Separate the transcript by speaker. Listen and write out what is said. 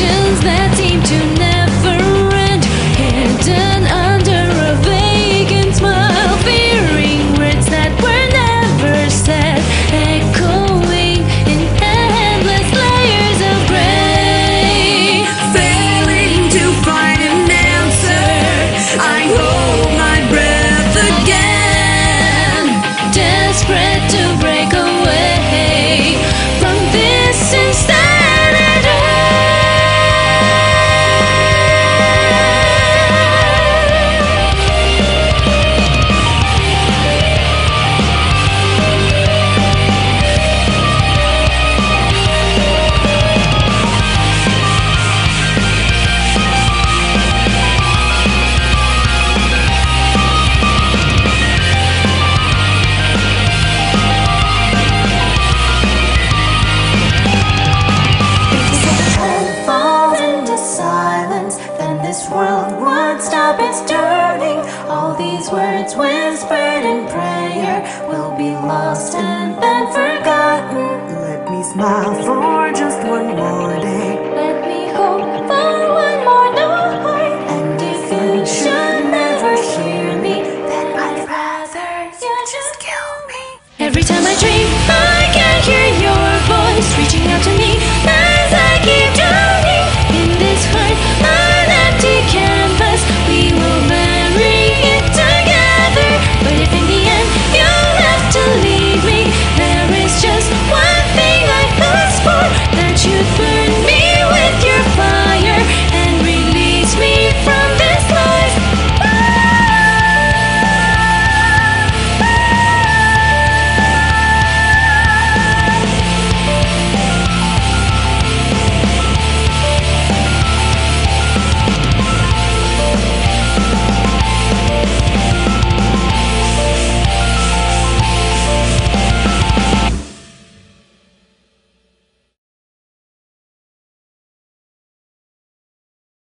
Speaker 1: emotions that seem to This world won't stop its turning. All these words whispered in prayer will be lost and then forgotten.
Speaker 2: Let me smile for just one more day.